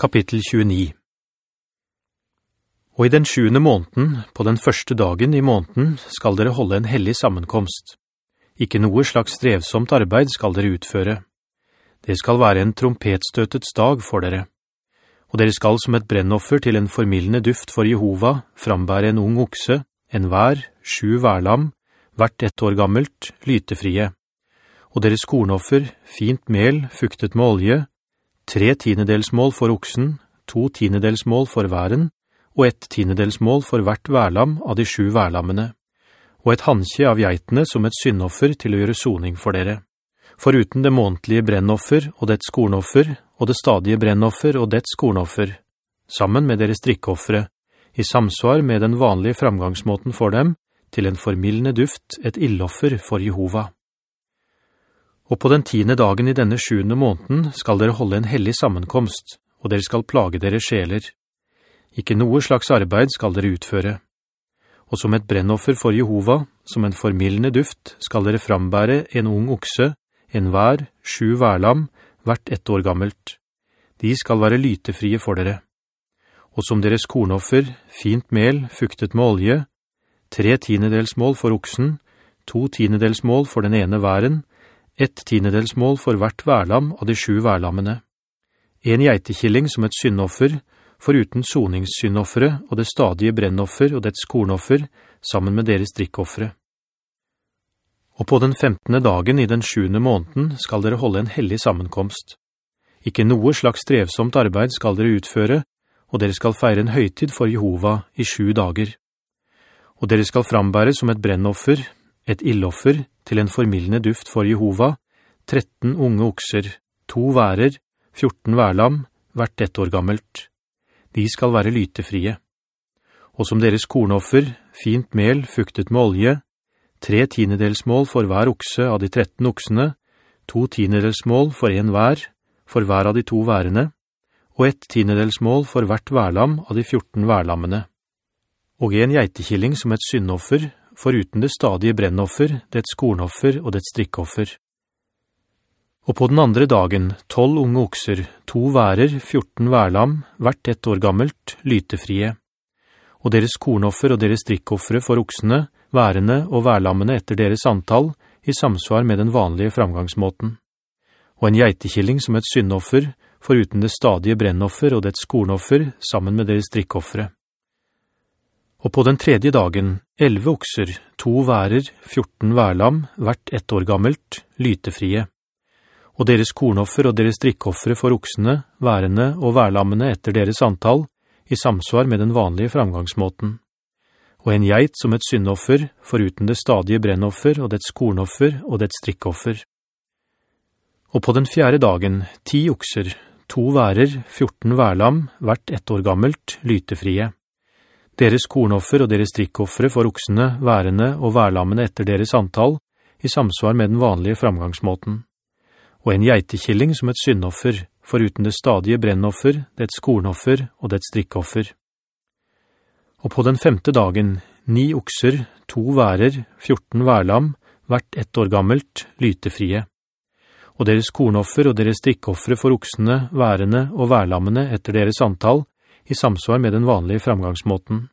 Kapittel 29 Og i den sjuende måneden, på den første dagen i måneden, skal dere holde en hellig sammenkomst. Ikke noe slags strevsomt arbeid skal dere utføre. Det skal være en trompetstøtets dag for dere. Og dere skal som et brennoffer til en formidlende duft for Jehova frambære en ung okse, en vær, sju værlam, hvert ett år gammelt, lytefrie. Og deres kornoffer, fint mel, fuktet med olje, tre tiendedelsmål for oksen, to tiendedelsmål for væren, og ett tiendedelsmål for hvert værlam av de sju værlammene, og et hansje av geitene som et syndoffer til å gjøre soning for dere. Foruten det månedlige brennoffer og dets kornoffer, og det stadige brennoffer og dets kornoffer, sammen med deres drikkeoffere, i samsvar med den vanlige framgangsmåten for dem, til en formidlende duft, et illoffer for Jehova. Og på den tiende dagen i denne sjuende måneden skal dere holde en hellig sammenkomst, og dere skal plage dere sjeler. Ikke noe slags arbeid skal dere utføre. Og som et brennoffer for Jehova, som en formillende duft, skal dere frambære en ung okse, en vær, sju værlam, hvert ett år gammelt. De skal være lytefrie for dere. Og som deres kornoffer, fint mel, fuktet med olje, tre tiendedelsmål for oksen, to tiendedelsmål for den ene væren, ett tiendedelsmål for hvert værlam av de sju værlammene. En geitekilling som et syndoffer, foruten soningssyndoffere og det stadige brennoffer og dets kornoffer, sammen med deres drikkoffere. Og på den femtende dagen i den sjuende måneden skal dere holde en hellig sammenkomst. Ikke noe slags strevsomt arbeid skal dere utføre, og dere skal feire en høytid for Jehova i sju dager. Og dere skal frambære som et brennoffer, et illoffer til en formidlende duft for Jehova, 13 unge okser, to værer, 14 værlam, hvert ett år gammelt. De skal være lytefrie. Og som deres kornoffer, fint mel, fuktet med olje, tre tiendedelsmål for hver okse av de 13 oksene, to tiendedelsmål for en vær, for hver av de to værene, og ett tiendedelsmål for hvert værlam av de 14 værlammene. Og en geitekilling som et syndoffer, foruten det stadige brennoffer, dets kornoffer og dets strikkoffer. Og på den andre dagen, tolv unge okser, to værer, fjorten værlam, hvert ett år gammelt, lytefrie. Og deres kornoffer og deres strikkoffere for oksene, værene og værlammene etter deres antall, i samsvar med den vanlige framgangsmåten. Og en geitekilling som et syndoffer, foruten det stadige brennoffer og dets kornoffer, sammen med deres drikkoffere. Og på den tredje dagen, elleve okser, to værer, fjorten værlam, hvert ett år gammelt, lytefrie. Og deres kornoffer og deres drikkoffere for oksene, værene og værlammene etter deres antall, i samsvar med den vanlige framgangsmåten. Og en geit som et syndoffer, foruten det stadige brennoffer og dets kornoffer og dets drikkoffer. Og på den fjerde dagen, ti okser, to værer, fjorten værlam, hvert ett år gammelt, lytefrie deres kornoffer og deres drikkoffere for oksene, værene og værlammene etter deres antall, i samsvar med den vanlige framgangsmåten. Og en geitekilling som et syndoffer, foruten det stadige brennoffer, dets kornoffer og dets strikkoffer. Og på den femte dagen, ni okser, to værer, fjorten værlam, hvert ett år gammelt, lytefrie. Og deres kornoffer og deres strikkoffere for oksene, værene og værlammene etter deres antall, i samsvar med den vanlige framgangsmåten.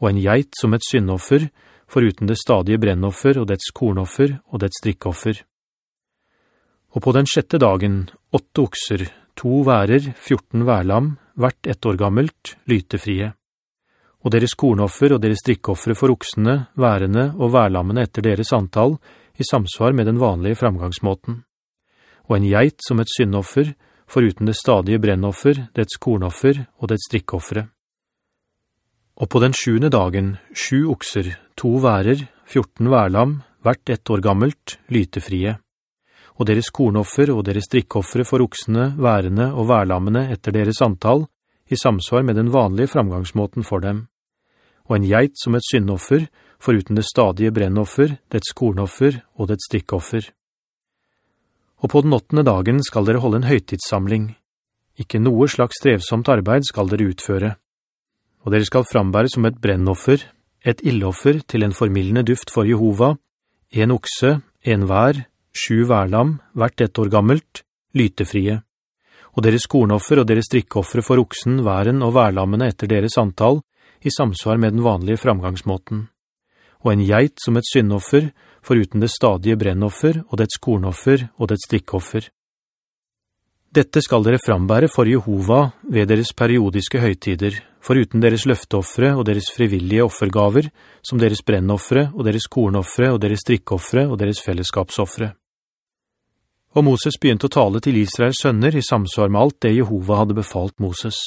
Og en geit som et syndoffer, foruten det stadige brennoffer og dets kornoffer og dets drikkoffer. Og på den sjette dagen, åtte okser, to værer, fjorten værlam, hvert ett år gammelt, lytefrie. Og deres kornoffer og deres drikkoffere for oksene, værene og værlammene etter deres antall, i samsvar med den vanlige framgangsmåten. Og en geit som et syndoffer, foruten det stadige brennoffer, dets kornoffer og dets drikkoffere. Og på den sjuende dagen, sju okser, to værer, fjorten værlam, hvert ett år gammelt, lytefrie. Og deres kornoffer og deres drikkoffere for oksene, værene og værlammene etter deres antall, i samsvar med den vanlige framgangsmåten for dem. Og en geit som et syndoffer, foruten det stadige brennoffer, dets kornoffer og dets drikkoffer og på den åttende dagen skal dere holde en høytidssamling. Ikke noe slags strevsomt arbeid skal dere utføre. Og dere skal frambære som et brennoffer, et illoffer til en formillende duft for Jehova, en okse, en vær, sju værlam, hvert ett år gammelt, lytefrie. og deres kornoffer og deres drikkeoffere for oksen, væren og værlammene etter deres antall, i samsvar med den vanlige framgangsmåten. Og en geit som et syndoffer, foruten det stadige brennoffer og dets kornoffer og dets drikkoffer. Dette skal dere frambære for Jehova ved deres periodiske høytider, foruten deres løfteoffere og deres frivillige offergaver, som deres brennoffere og deres kornoffere og deres drikkoffere og deres fellesskapsoffere. Og Moses begynte å tale til Israels sønner i samsvar med alt det Jehova hadde befalt Moses.